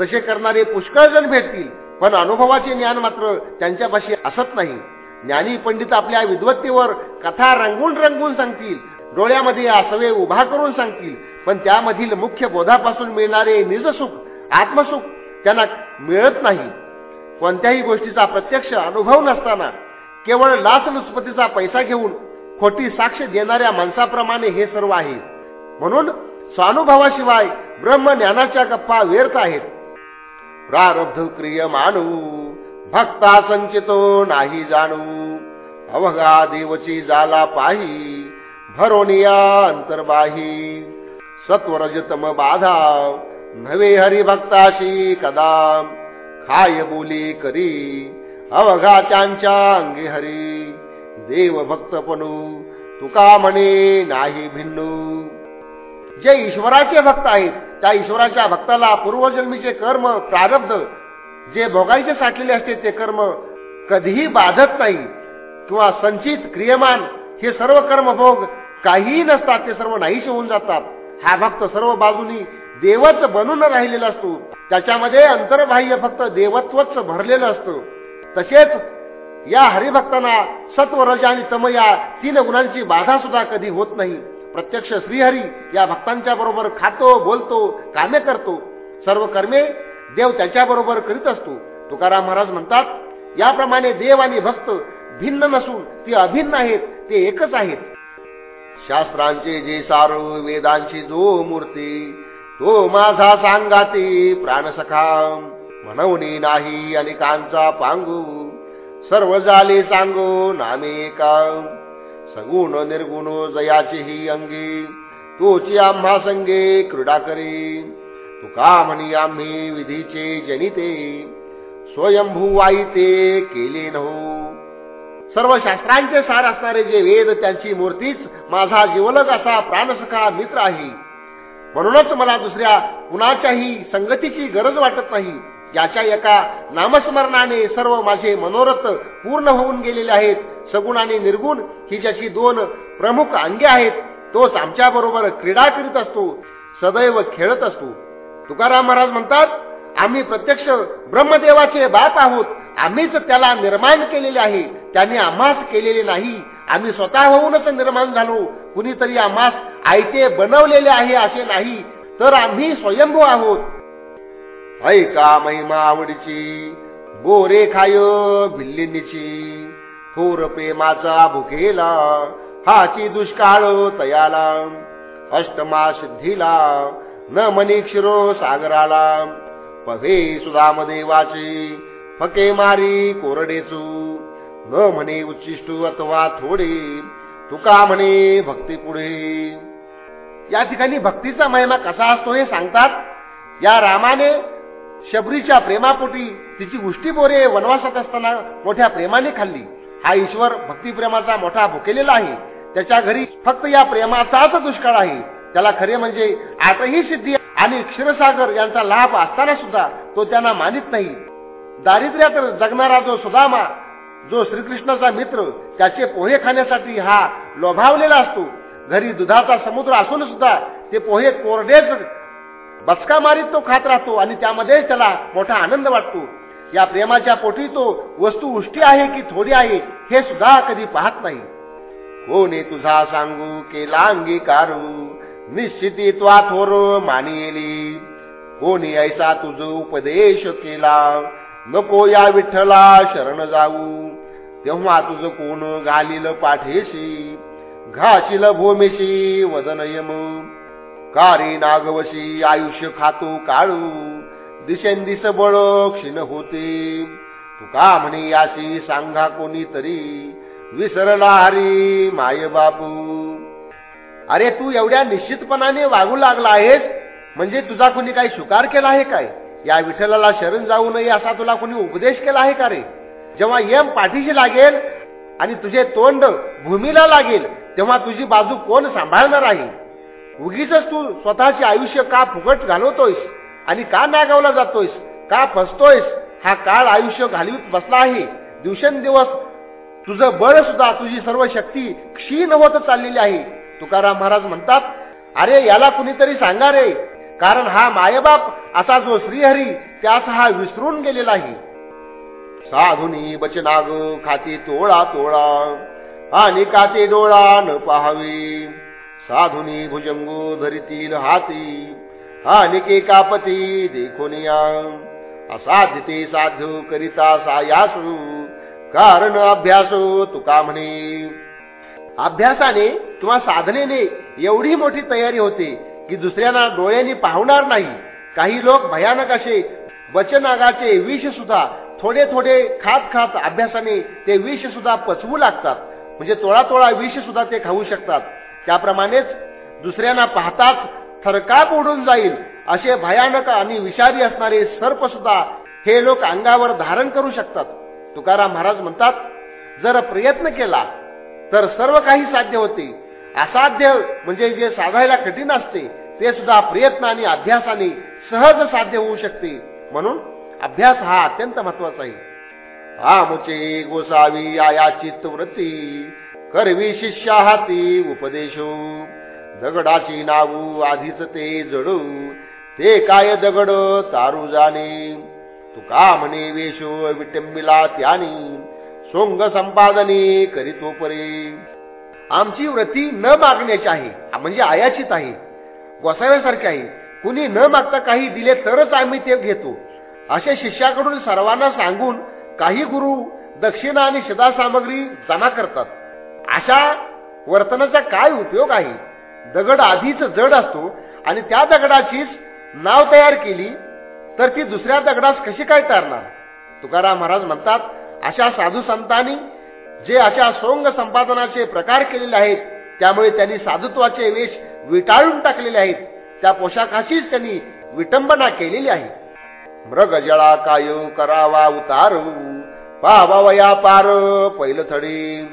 तसे करणारे पुष्कळजण भेटतील पण अनुभवाचे ज्ञान मात्र त्यांच्यापाशी असत नाही. ज्ञानी पंडित आपल्या विद्वत्तेवर कथा रंगून रंगून सांगतील डोळ्यामध्ये आसवे उभा करून सांगतील पण त्यामधील मुख्य बोधापासून मिळणारे निजसुख आत्मसुख त्यांना मिळत नाही. कोणत्याही गोष्टीचा प्रत्यक्ष अनुभव नसताना केवळ लाचलुचपतीचा पैसा घेऊन खोटी साक्ष देणाऱ्या माणसाप्रमाणे हे सर्व आहे. म्हणून स्वानुभवाशिवाय ब्रह्मज्ञानाच्या गप्पा व्यर्थ आहेत. प्रारब्ध क्रिय मानू भक्ता संचितो नाही जाणू. अवघा देवची जाला पाही भरोनिया अंतर्बाही. सत्वरजतम बाधा नवे हरिभक्ताशी कदा. खाय बोली करी अवघा त्यांच्या अंगी हरी. देव भक्तपणू तुका म्हणे नाही भिन्नू. जे ईश्वराचे भक्त आहेत त्या ईश्वराच्या भक्ताला पूर्वजन्मीचे कर्म प्रारब्ध जे भोगायचे साठलेले असते ते कर्म कधीही बाधत नाही किंवा संचित क्रियमान हे सर्व कर्मभोग काहीही नसतात ते सर्व नाहीसे होऊन जातात. हा भक्त सर्व बाजूनी देवच बनून राहिलेला असतो. त्याच्यामध्ये अंतर्बाह्य फक्त देवत्वच भरलेलं असतं. तसेच या हरिभक्तांना सत्व रज आणि तम या तीन गुणांची बाधा सुद्धा कधी होत नाही. प्रत्यक्ष श्रीहरी या भक्तांच्या बरोबर खातो बोलतो कामे करतो. सर्व कर्मे देव त्याच्या बरोबर करीत असतो. तुकाराम महाराज म्हणतात याप्रमाणे देव आणि भक्त भिन्न नसून ते अभिन्न आहेत ते एकच आहेत. शास्त्रांचे जे सारो वेदांची जो मूर्ती तो माझा सांगाते प्राणसखा म्हणवणी नाही अनेकांचा पांगू सर्व झाले सांगो नामे काम. सगुण निर्गुण जयाची ही अंगी. तोची आम्हा संगे क्रीडा करी. तुका म्हणी आम्ही विधीचे जनिते. स्वयंभू ते केले नहो. सर्व शास्त्रांचे सार असणारे जे वेद त्यांची मूर्तीच माझा जीवलग असा प्राणसखा मित्र आहे. म्हणूनच मला दुसऱ्या कुणाच्याही संगतीची गरज वाटत नाही. याच्या एका नामस्मरणाने सर्व माझे मनोरथ पूर्ण होऊन गेलेले आहेत. सगुण आणि निर्गुण ही ज्याची दोन प्रमुख अंगे आहेत तोच आमच्या बरोबर क्रीडा करीत असतो सदैव खेळत असतो. तुकाराम महाराज म्हणतात आम्ही प्रत्यक्ष ब्रह्मदेवाचे बाप आहोत. आम्हीच त्याला निर्माण केलेले आहे. त्याने आम्हास केलेले नाही. आम्ही स्वतः होऊनच निर्माण झालो. कुणीतरी आम्हास आयते बनवलेले आहे असे नाही. तर आम्ही स्वयंभू आहोत. ऐका महिमा आवडीची. गोरे खाय भिल्लिनीची थोर प्रेमाचा भुकेला हाची दुष्काळ तयाला. अष्टमा सिद्धीला न मनी क्षिरो सागराला. सुदाम देवाची फके मारी कोरडेचू. न म्हणे उच्चिष्टू अथवा थोडे तुका म्हणे भक्ती पुढे. या ठिकाणी भक्तीचा महिमा कसा असतो हे सांगतात? या रामाने शबरीच्या प्रेमापोटी तिची उष्टी बोरे वनवासात असताना मोठ्या प्रेमाने खाल्ली. हा ईश्वर भक्तिप्रेमाचा मोठा भुकेलेला आहे. त्याच्या घरी फक्त या प्रेमाचाच दुष्काळ आहे. त्याला खरे म्हणजे आजही सिद्धी आणि क्षीरसागर यांचा लाभ असताना सुद्धा तो त्यांना मानित नाही. दारिद्र्यात जगणारा जो सुदामा जो श्रीकृष्णाचा मित्र त्याचे पोहे खाण्यासाठी हा लोभावलेला असतो. घरी दुधाचा समुद्र असून सुद्धा ते पोहे कोरडेच बचका मारीत तो खात राहतो आणि त्यामध्ये त्याला मोठा आनंद वाटतो. या प्रेमाच्या पोटी तो वस्तू उष्टी आहे की थोडी आहे हे सुद्धा कधी पाहत नाही. कोणी तुझा सांगू केला अंगीकारू निश्चिती त्वा थोर मानिली. कोणी ऐसा तुझ उपदेश केला नको या विठ्ठला शरण जाऊ. तेव्हा तुझ कोण घालील पाठेशी घाशील भूमीशी वदन यम कारी नागवशी आयुष्य खातो काळू. दिसेंदिस बळ क्षीण होते. तुका म्हणे याशी सांगा कोणी तरी विसरला हरी माय बापू. अरे तू एवढ्या निश्चितपणाने वागू लागला आहेस? म्हणजे तुझा कोणी काही स्वीकार केला आहे काय? या विठ्ठलाला शरण जाऊ नये असा तुला कोणी उपदेश केला आहे का रे? जेव्हा यम पाठीशी लागेल आणि तुझे तोंड भूमीला लागेल तेव्हा तुझी बाजू कोण सांभाळणार आहे? उगीच तू स्वतःचे आयुष्य का फुकट घालवतोयस? आणि का नागावला जातोयस? का फसतोयस? हा काळ आयुष्य घालवीत बसला आहे दिवसेंदिवस तुझं बळ सुद्धा तुझी सर्व शक्ती क्षीण होत चाललेली आहे. तुकाराम महाराज म्हणतात अरे याला कुणीतरी सांगा रे. कारण हा मायबाप असा जो श्रीहरी त्यास हा विसरून गेलेला आहे. साधुनी बचनाग खाती तोळा तोळा आणि काते डोळा न पाहावी? साधुनी भुजंगो धरितील हाती आणि कापती देखोनिया असाध्य ते साध्य करिता सायासू कारण अभ्यास तुका म्हणे. अभ्यासाने किंवा साधनेने एवढी मोठी तयारी होते की दुसऱ्यांना डोळ्यांनी पाहणार नाही. काही लोक भयानक असे वचनागाचे विष सुद्धा थोडे थोडे खात खात अभ्यासाने ते विष सुद्धा पचवू लागतात. म्हणजे तोळा तोळा विष सुद्धा ते खाऊ शकतात. त्याप्रमाणेच दुसऱ्यांना पाहताच थरकाप उडून जाईल असे भयानक आणि विषारी असणारे सर्प सुद्धा हे लोक अंगावर धारण करू शकतात. तुकाराम महाराज म्हणतात जर प्रयत्न केला तर सर्व काही साध्य होते. असाध्य म्हणजे जे साधायला कठीण असते ते सुद्धा प्रयत्न आणि अभ्यासाने सहज साध्य होऊ शकते. म्हणून अभ्यास हा अत्यंत महत्त्वाचा आहे. आमुचे गोसावी आया चित्तवृत्ती करवी शिष्या हाती उपदेशो. दगडाची नावू आधीच ते जडू. ते काय दगड तारू जाणे. तुका म्हणे वेशो विटंबिला त्यानी. सोंग संपादने करीतो परे. आमची व्रती न मागण्याची आहे म्हणजे आयाचीच आहे. गोसाव्यासारखी आहे. कुणी न मागता काही दिले तरच आम्ही ते घेतो. अशा शिष्याकडून सर्वांना सांगून काही गुरु दक्षिणा आणि शिदा सामग्री जमा करतात. अशा वर्तनाचा काय उपयोग आहे? दगड आधीच जड असतो आणि त्या दगडाचीच नाव तयार केली तर ती दुसऱ्या दगडास कशी काय तारणार? तुकाराम महाराज म्हणतात अशा साधू संतांनी जे अशा सोंग संपादनाचे प्रकार केलेले आहेत त्यामुळे त्यांनी साधुत्वाचे वेश विटाळून टाकलेले आहेत. त्या पोशाखाचीच त्यांनी विटंबना केलेली आहे. मृग जळा काय करावा उतार पावावया पार पहिलं थडी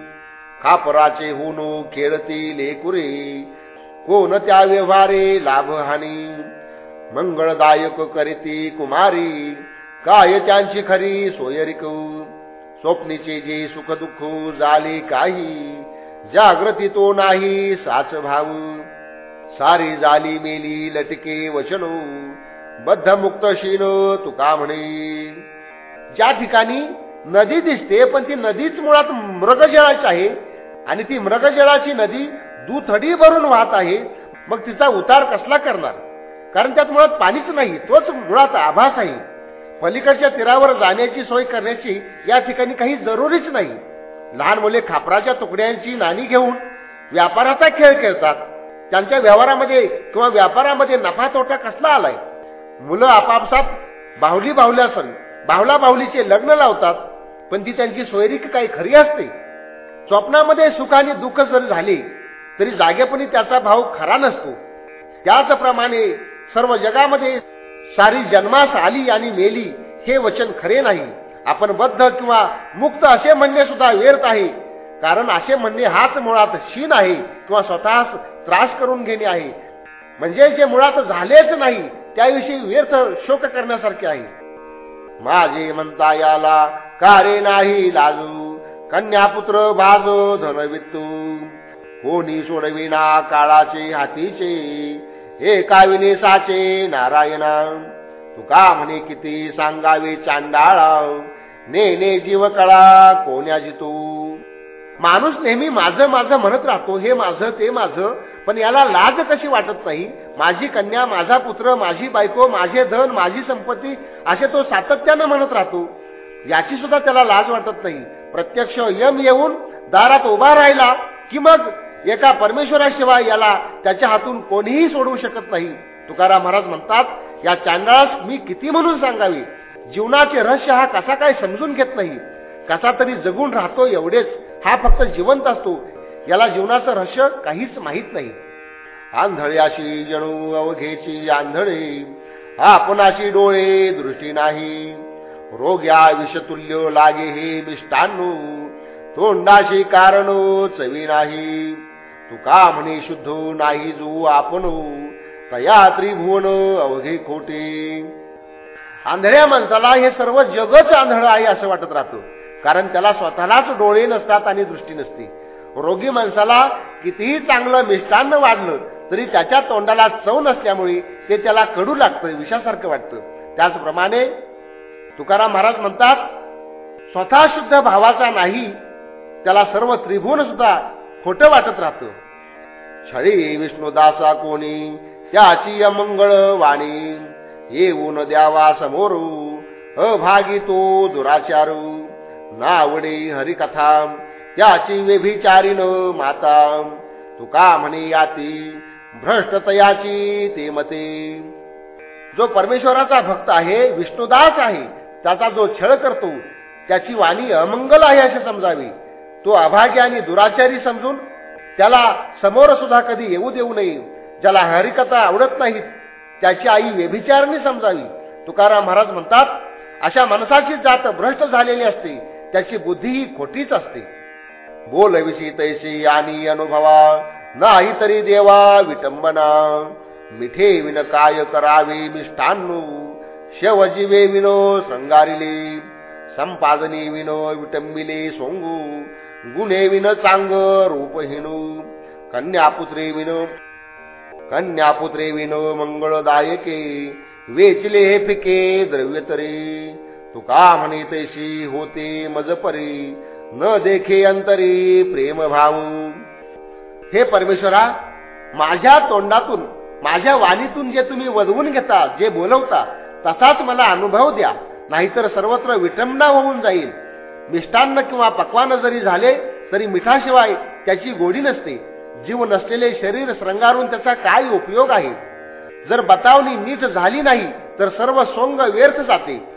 खापराचे होऊन खेळतील लेकुरे. कोण त्या व्यवहारे लाभ हानी? मंगळदायक करीती कुमारी. काय त्यांची खरी सोयरिक स्वप्नीचे जे सुख दुःख झाले काही जागृती तो नाही साच भाव सारी झाली मेली लटके वचनो बद्ध मुक्त शीन तुका म्हणे. ज्या ठिकाणी नदी दिसते पण ती नदीच मुळात मृगजळाची आहे. आणि ती मृगजळाची नदी दुथडी भरून वाहत आहे. मग तिचा उतार कसला करणार? कारण त्यात मुळात पाणीच नाही तोच मुळात आभास आहे. पलीकडच्या तीरावर जाण्याची सोय करण्याची या ठिकाणी काही जरुरीच नाही. लहान मुले खापराच्या तुकड्यांची नाणी घेऊन व्यापाराचा खेळ खेळतात. त्यांच्या व्यवहारामध्ये किंवा व्यापारामध्ये नफा तोटा कसला आलाय? मुलं आपापसात बाहुली बाहुल्या सण बाहुला बाहुलीचे लग्न लावतात. पण ती त्यांची सोयरीक काही खरी असते. स्वप्नामध्ये सुख आणि दुःख जर झाले तरी जागेपणी त्याचा भाव खरा नसतो. त्याचप्रमाणे सर्व जगामध्ये सारी जन्मास आली आणि मेली हे वचन खरे नाही. आपण बद्ध किंवा मुक्त असे म्हणणे सुद्धा व्यर्थ आहे. कारण असे म्हणणे हाच मुळात शीन आहे किंवा स्वतःच त्रास करून घेणे आहे. म्हणजे जे मुळात झालेच नाही त्याविषयी व्यर्थ शोक करण्यासारखे आहे. माझे म्हणता याला कारे नाही लाजू. कन्यापुत्र बाजो धनवित्तू कोणी सोडविना काळाचे हातीचे हे काविने साचे नारायणा. तुका म्हणे किती सांगावे चांडाळा. नेने जीवकळा जीव कळा कोण्या जितू. माणूस नेहमी माझं माझं म्हणत राहतो हे माझं ते माझं पण याला लाज कशी वाटत नाही? माझी कन्या माझा पुत्र माझी बायको माझे धन माझी संपत्ती असे तो सातत्यानं म्हणत राहतो. याची सुद्धा त्याला लाज वाटत नाही. प्रत्यक्ष यम येऊन दारात उभा राहिला की मग एका परमेश्वराशिवाय याला त्याच्या हातून कोणीही सोडवू शकत नाही. तुकाराम महाराज म्हणतात या चांदळास मी किती म्हणून सांगावी? जीवनाचे रहस्य हा कसा काय समजून घेत नाही? कसा तरी जगून राहतो एवढेच. हा फक्त जिवंत असतो याला जीवनाचं रहस्य काहीच माहीत नाही. आंधळ्याशी जणू अवघेची आंधळे आपणाशी डोळे दृष्टी नाही. रोग्या विषतुल्य लागे हे मिष्टान्नू तोंडाशी कारण चवी नाही. तुका म्हणे शुद्ध नाही जो आपण तया त्रिभुवन अवघे खोटे. आंधळ्या माणसाला हे सर्व जगच आंधळ आहे असं वाटत राहतं. कारण त्याला स्वतःलाच डोळे नसतात आणि दृष्टी नसते. रोगी माणसाला कितीही चांगलं मिष्टान्न वाढलं तरी त्याच्या तोंडाला चव नसल्यामुळे ते त्याला कडू लागतं विषासारखं वाटतं. त्याचप्रमाणे तुकाराम महाराज म्हणतात स्वतः शुद्ध भावाचा नाही त्याला सर्व त्रिभुवन सुद्धा खोटं वाटत राहतं. छळी विष्णुदासा कोणी त्याची अमंगळ वाणी. येऊन द्यावा समोरू अभागी तो दुराचारू. ना आवडे हरिकथा त्याची व्यभिचारीन माता तुका म्हणे याती? भ्रष्टतयाची ते मते। जो परमेश्वराचा भक्त आहे विष्णुदास आहे त्याचा जो छळ करतो त्याची वाणी अमंगल आहे असे समजावी। तो अभागी आणि दुराचारी समजून त्याला समोर सुद्धा कधी येऊ देऊ नये ज्याला हरिकथा आवडत नाहीत त्याची आई व्यभिचारणी समजावी। तुकाराम महाराज म्हणतात अशा माणसाची जात भ्रष्ट झालेली असते त्याची बुद्धी ही खोटीच असते. बोलविशी तैशी आणि अनुभवा नाही तरी देवा विटंबना. मिठे विन काय करावे मिष्टान्नू शवजीवे विनो संगारिले. संपादनी विनो विटंबिले सोंगू गुणे विन चांग रूपहीनू. कन्यापुत्रे विनो कन्यापुत्रे विनो मंगळदायके वेचले हे फिके द्रव्य तरी तुका म्हणे तैशी होते मजपरी. न देखे अंतरी प्रेम भाऊ. हे परमेश्वरा माझ्या तोंडातून माझ्या वाणीतून जे तुम्ही वजवून घेता जे बोलवता तसाच मला अनुभव द्या. नाहीतर सर्वत्र विटंबना होऊन जाईल. मिष्टान्न किंवा पक्वान जरी झाले तरी मिठाशिवाय त्याची गोडी नसते. जीव नसलेले शरीर श्रंगारून त्याचा काय उपयोग आहे? जर बतावणी नीट झाली नाही तर सर्व सोंग व्यर्थ जाते.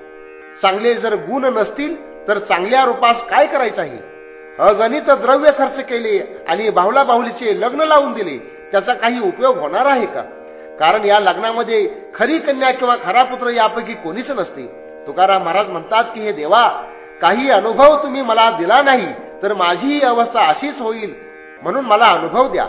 चांगले जर गुण नसतील तर चांगल्या रूपास काय करायचं आहे? अगणित द्रव्य खर्च केले आणि बाहुला बाहुलीचे लग्न लावून दिले त्याचा काही उपयोग होणार आहे का? कारण या लग्नामध्ये खरी कन्या किंवा खरा पुत्र यापैकी कोणीच नसते. तुकाराम महाराज म्हणतात की हे देवा काही अनुभव तुम्ही मला दिला नाही तर माझी ही अवस्था अशीच होईल. म्हणून मला अनुभव द्या.